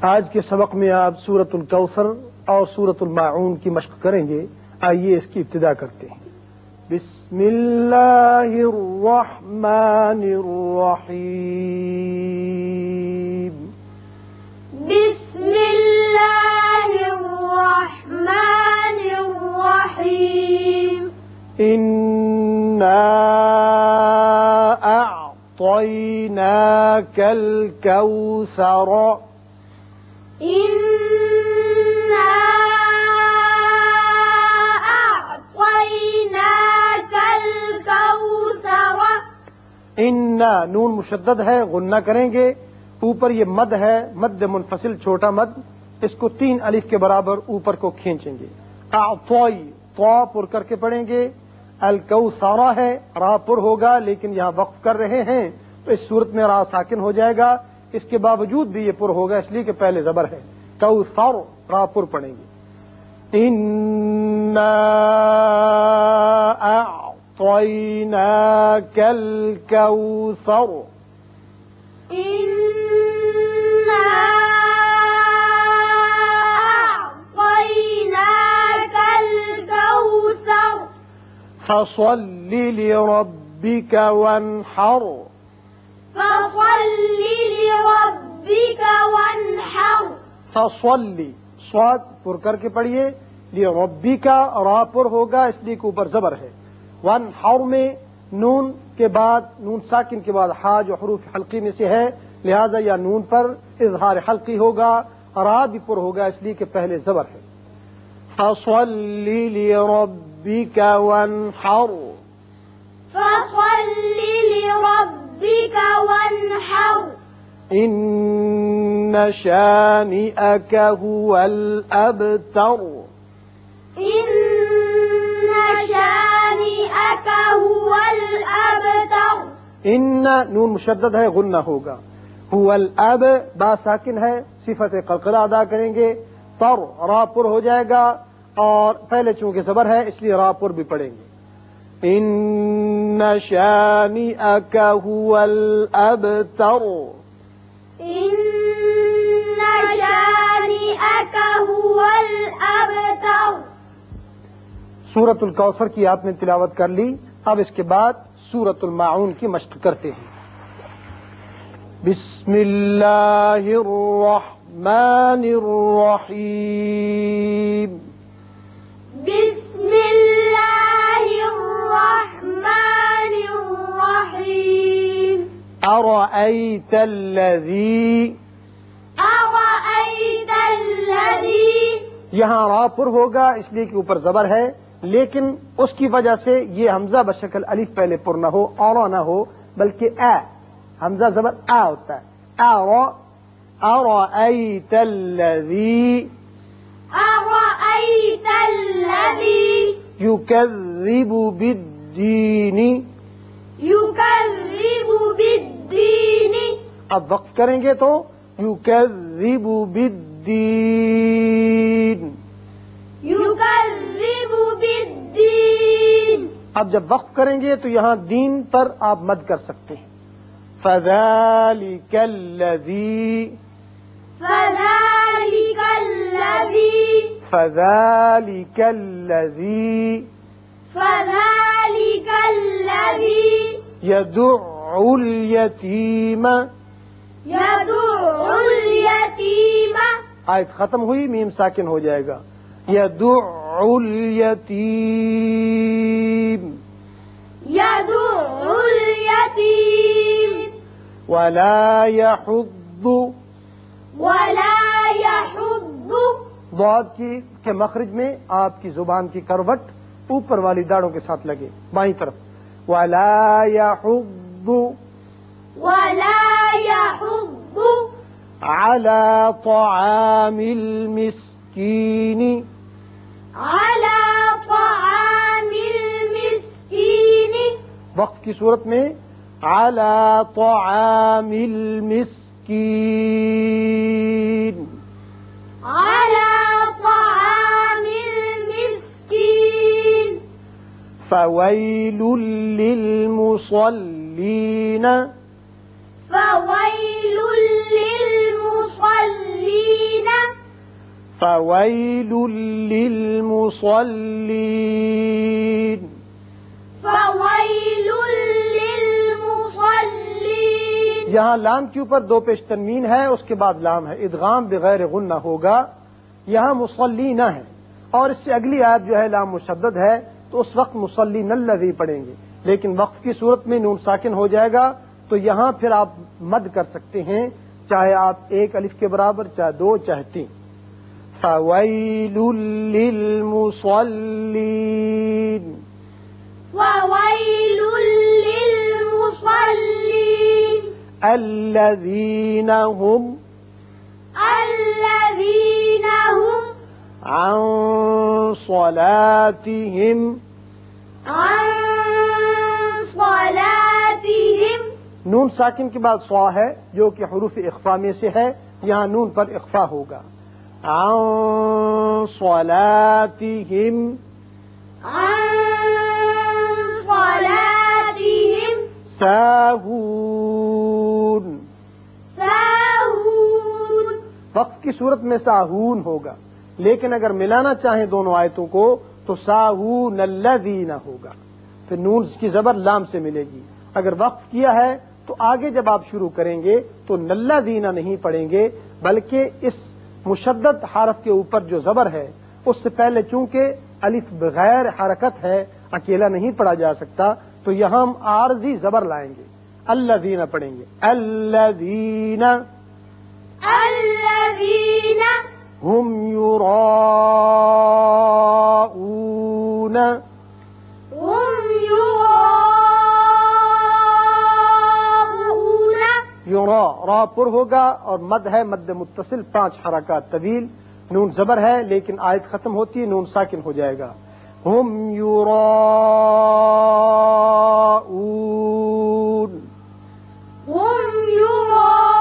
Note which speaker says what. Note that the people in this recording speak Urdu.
Speaker 1: آج کے سبق میں آپ سورت الکوثر اور سورت المعون کی مشق کریں گے۔ آئیے اس کی ابتدا کرتے ہیں۔ بسم اللہ الرحمن الرحیم۔
Speaker 2: بسم اللہ الرحمن الرحیم۔
Speaker 1: إنا أعطيناك الكوثر۔
Speaker 2: إنا
Speaker 1: نون مشدد ہے، غنہ کریں گے۔ اوپر یہ مد ہے، مد منفصل، چھوٹا مد۔ اس کو تین الف کے برابر اوپر کو کھینچیں گے۔ اعطوئی تو پر کر کے پڑھیں گے۔ الکوثارا ہے، را پر ہوگا، لیکن یہاں وقف کر رہے ہیں۔ تو اس صورت میں را ساکن ہو جائے گا۔ اس کے باوجود بھی یہ پر ہوگا اس لیے کہ پہلے زبر ہے۔ کوثر را پر پڑھیں گے۔ الكوثر۔
Speaker 2: إنا أعطيناك الكوثر۔
Speaker 1: فصل لربك وانحر۔
Speaker 2: فصل لربك وانحر.
Speaker 1: فصل سواد پر کر کے پڑھیے یہ ربی کا را پر ہوگا اس لیے کہ اوپر زبر ہے۔ ون ہاؤ میں نون کے بعد نون ساکن کے بعد ہا جو حروف حلقی میں سے ہے لہذا یا نون پر اظہار حلقی ہوگا را بھی پر ہوگا اس لیے کہ پہلے زبر ہے۔ فصل لربك
Speaker 2: لربك وانحر.
Speaker 1: إن شانئك هو الأبتر.
Speaker 2: إن شانئك هو الأبتر.
Speaker 1: ان نون مشدد ہے غنہ ہوگا. هو الاب با ساکن ہے صفت قلقلہ ادا کریں گے. تر را پر ہو جائے گا اور پہلے چونکہ زبر ہے اس لیے را پر بھی پڑھیں گے. ان شانئك هو الابتر
Speaker 2: إن شانئك هو الأبتر
Speaker 1: سورت الکوثر کی آپ نے تلاوت کر لی۔ اب اس کے بعد سورت المعون کی مشق کرتے ہیں۔ بسم اللہ الرحمن الرحیم۔ أرأيت الذي
Speaker 2: أرأيت الذي
Speaker 1: یہاں را پر ہوگا اس لیے کہ اوپر زبر ہے لیکن اس کی وجہ سے یہ حمزہ بشکل الف پہلے پر نہ ہو اور نہ ہو بلکہ اے حمزہ زبر آ ہوتا ہے۔ أرأيت الذي
Speaker 2: أرأيت الذي
Speaker 1: يكذب بالدين
Speaker 2: يكذب بالدين
Speaker 1: اب وقف کریں گے تو يكذب بالدين
Speaker 2: يكذب بالدين
Speaker 1: اب جب وقف کریں گے تو یہاں دین پر آپ مد کر سکتے ہیں. فذلك الذي
Speaker 2: فذلك الذي
Speaker 1: فذلك الذي
Speaker 2: فذلك الذي
Speaker 1: يدع اليتيم.
Speaker 2: يدع اليتيم.
Speaker 1: آیت ختم ہوئی میم ساکن ہو جائے گا. يدع اليتيم.
Speaker 2: يدع اليتيم.
Speaker 1: ولا يحض.
Speaker 2: ولا يحض.
Speaker 1: ضاد کی کے مخرج میں آپ کی زبان کی کروٹ اوپر والی داڑوں کے ساتھ لگے بائیں طرف. ولا يحض.
Speaker 2: ولا يحض
Speaker 1: على طعام المسكين
Speaker 2: على طعام المسكين.
Speaker 1: وقت کی صورت میں على طعام المسكين.
Speaker 2: على طعام المسكين.
Speaker 1: فويل للمصلين.
Speaker 2: فويل للمصلين.
Speaker 1: فويل للمصلين.
Speaker 2: فويل للمصلين.
Speaker 1: یہاں لام کے اوپر دو پیش تنوین ہے اس کے بعد لام ہے ادغام بغیر غنہ ہوگا یہاں مسلی نہ ہے اور اس سے اگلی آیت جو ہے لام مشدد ہے تو اس وقت مسلی نلوی پڑھیں گے۔ لیکن وقف کی صورت میں نون ساکن ہو جائے گا تو یہاں پھر آپ مد کر سکتے ہیں چاہے آپ ایک الف کے برابر چاہے دو چاہے تین۔ فویل للمصلین
Speaker 2: وويل للمصلين۔
Speaker 1: الذين هم
Speaker 2: الذين هم
Speaker 1: عن صلاتهم
Speaker 2: عن
Speaker 1: نون ساکن کے بعد سوا ہے جو کہ حروف اخفا میں سے ہے یہاں نون پر اخفا ہوگا۔ عن صلاتهم
Speaker 2: عن صلاتهم
Speaker 1: ساهون
Speaker 2: ساهون
Speaker 1: وقت کی صورت میں ساہون ہوگا۔ لیکن اگر ملانا چاہیں دونوں آیتوں کو تو ساہون الذین ہوگا۔ پھر نون کی زبر لام سے ملے گی۔ اگر وقف کیا ہے تو آگے جب آپ شروع کریں گے تو نلہ دینا نہیں پڑھیں گے، بلکہ اس مشدد حرف کے اوپر جو زبر ہے، اس سے پہلے چونکہ الف بغیر حرکت ہے، اکیلا نہیں پڑھا جا سکتا، تو یہاں ہم عارضی زبر لائیں گے۔ اللہ دینا پڑھیں گے۔ اللہ دینا پر ہوگا اور مد ہے مد متصل پانچ حرکات طویل۔ نون زبر ہے لیکن آیت ختم ہوتی ہے نون ساکن ہو جائے گا۔ ہم
Speaker 2: یور
Speaker 1: ہم یوراؤون